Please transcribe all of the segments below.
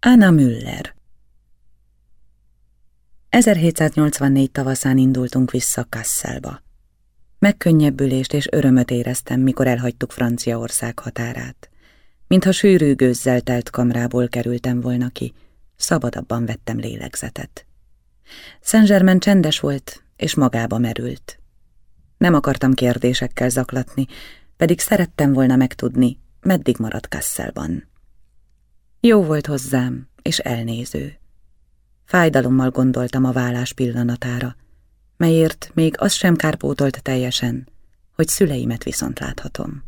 Anna Müller 1784 tavaszán indultunk vissza Kasselba. Megkönnyebbülést és örömöt éreztem, mikor elhagytuk Franciaország határát. Mintha sűrű gőzzel telt kamrából kerültem volna ki, szabadabban vettem lélegzetet. Saint-Germain csendes volt, és magába merült. Nem akartam kérdésekkel zaklatni, pedig szerettem volna megtudni, meddig maradt Kasselban. Jó volt hozzám, és elnéző. Fájdalommal gondoltam a vállás pillanatára, melyért még az sem kárpótolt teljesen, hogy szüleimet viszont láthatom.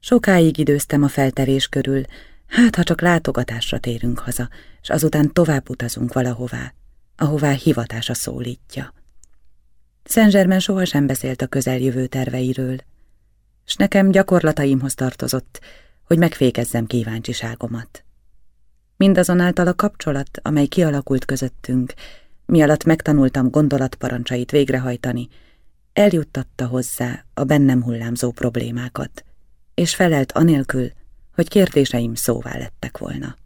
Sokáig időztem a felterés körül, hát ha csak látogatásra térünk haza, és azután tovább utazunk valahová, ahová hivatása szólítja. Szent sohasem beszélt a közeljövő terveiről, s nekem gyakorlataimhoz tartozott, hogy megfékezzem kíváncsiságomat. Mindazonáltal a kapcsolat, amely kialakult közöttünk, mi alatt megtanultam gondolatparancsait végrehajtani, eljuttatta hozzá a bennem hullámzó problémákat, és felelt anélkül, hogy kérdéseim szóvá lettek volna.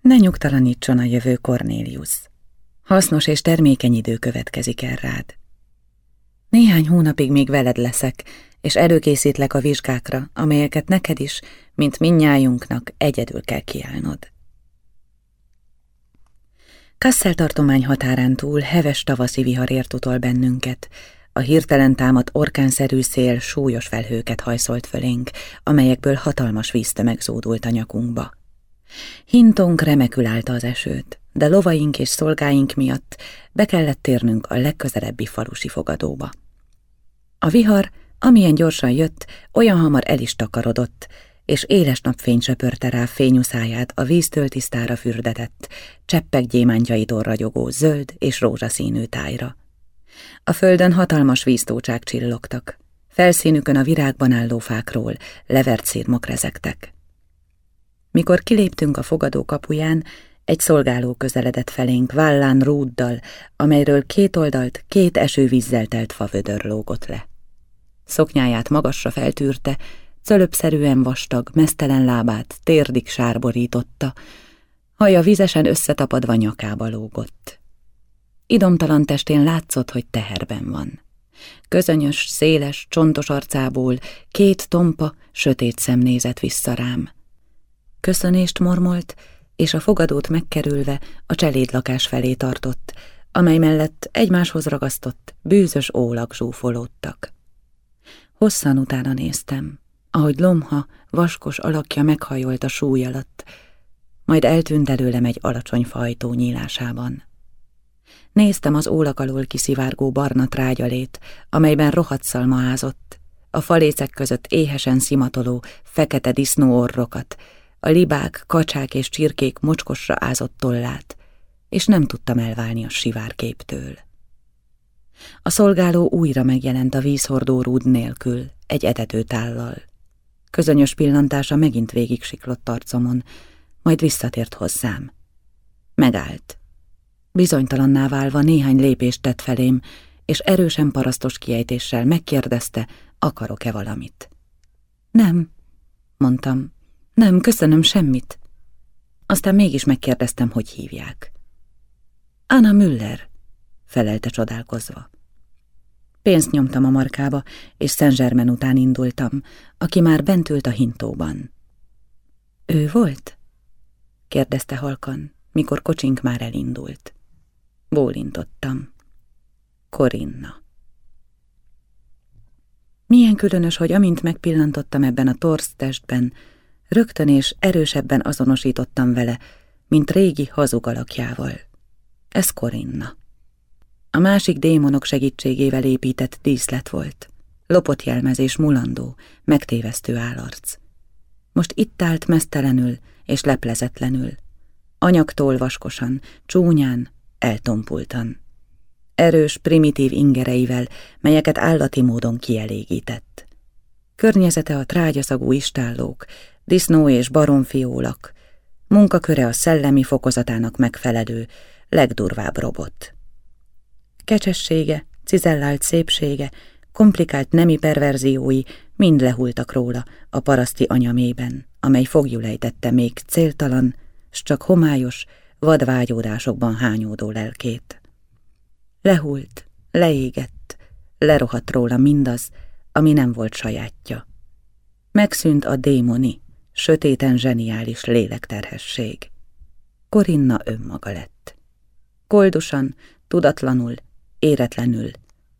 Ne nyugtalanítson a jövő Cornélius. Hasznos és termékeny idő következik el rád. Néhány hónapig még veled leszek, és előkészítlek a vizsgákra, amelyeket neked is, mint minnyájunknak egyedül kell kiállnod. Kassel tartomány határán túl heves tavaszi vihar ért utol bennünket, a hirtelen támadt orkánszerű szél súlyos felhőket hajszolt fölénk, amelyekből hatalmas víztömeg zódult a nyakunkba. Hintunk remekül állta az esőt, de lovaink és szolgáink miatt be kellett térnünk a legközelebbi falusi fogadóba. A vihar, amilyen gyorsan jött, olyan hamar el is takarodott, és éles napfény söpörte rá fényuszáját a víztől tisztára fürdetett, cseppek gyémántjaitól ragyogó zöld és rózsaszínű tájra. A földön hatalmas víztócsák csillogtak, felszínükön a virágban álló fákról levert szírmok rezegtek. Mikor kiléptünk a fogadó kapuján, egy szolgáló közeledett felénk vállán rúddal, amelyről két oldalt két esővízzel telt favödör lógott le. Szoknyáját magasra feltűrte, cölöpszerűen vastag, mesztelen lábát térdig sárborította, haja vizesen összetapadva nyakába lógott. Idomtalan testén látszott, hogy teherben van. Közönyös, széles, csontos arcából két tompa, sötét szem nézett vissza rám. Köszönést mormolt, és a fogadót megkerülve a cselédlakás felé tartott, amely mellett egymáshoz ragasztott, bűzös ólak zsúfolódtak. Hosszan utána néztem, ahogy lomha, vaskos alakja meghajolt a súly alatt, majd eltűnt előlem egy alacsony fajtó nyílásában. Néztem az ólak alól kiszivárgó barna trágyalét, amelyben rohadt szalma ázott, a falécek között éhesen szimatoló, fekete disznóorrokat, a libák, kacsák és csirkék mocskosra ázott tollát, és nem tudtam elválni a sivárképtől. A szolgáló újra megjelent a vízhordó rúd nélkül, egy etetőtállal. Közönyös pillantása megint végig siklott arcomon, majd visszatért hozzám. Megállt. Bizonytalanná válva néhány lépést tett felém, és erősen parasztos kiejtéssel megkérdezte, akarok-e valamit. Nem, mondtam, nem, köszönöm semmit. Aztán mégis megkérdeztem, hogy hívják. Anna Müller, felelte csodálkozva. Pénzt nyomtam a markába, és Szent után indultam, aki már bent ült a hintóban. Ő volt? kérdezte halkan, mikor kocsink már elindult. Bólintottam. Korinna. Milyen különös, hogy amint megpillantottam ebben a torsz testben, rögtön és erősebben azonosítottam vele, mint régi hazug alakjával. Ez Korinna. A másik démonok segítségével épített díszlet volt. Lopott jelmezés mulandó, megtévesztő állarc. Most itt állt mesztelenül és leplezetlenül. Anyagtól vaskosan, csúnyán, eltompultan. Erős, primitív ingereivel, melyeket állati módon kielégített. Környezete a trágyaszagú istállók, disznó és baromfiólak, munkaköre a szellemi fokozatának megfelelő, legdurvább robot. Kecsessége, cizellált szépsége, komplikált nemi perverziói mind lehultak róla a paraszti anyamében, amely fogjulejtette még céltalan, s csak homályos, vadvágyódásokban hányódó lelkét. Lehult, leégett, lerohadt róla mindaz, ami nem volt sajátja. Megszűnt a démoni, sötéten zseniális lélekterhesség. Korinna önmaga lett. Koldusan, tudatlanul, éretlenül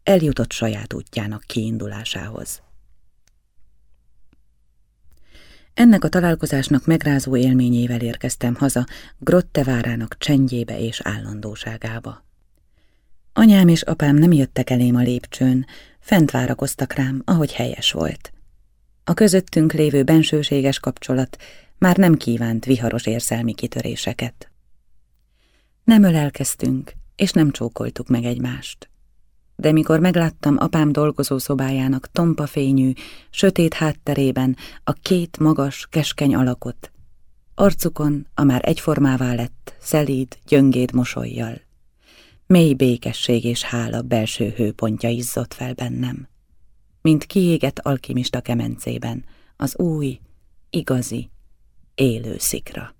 eljutott saját útjának kiindulásához. Ennek a találkozásnak megrázó élményével érkeztem haza, Grotte várának csendjébe és állandóságába. Anyám és apám nem jöttek elém a lépcsőn, fent várakoztak rám, ahogy helyes volt. A közöttünk lévő bensőséges kapcsolat már nem kívánt viharos érzelmi kitöréseket. Nem ölelkeztünk, és nem csókoltuk meg egymást. De mikor megláttam apám dolgozó szobájának tompa fényű, sötét hátterében a két magas, keskeny alakot, arcukon a már egyformává lett, szelíd, gyöngéd mosolyjal. Mély békesség és hála belső hőpontja izzott fel bennem, mint kiégett alkimista kemencében, az új, igazi, élő szikra.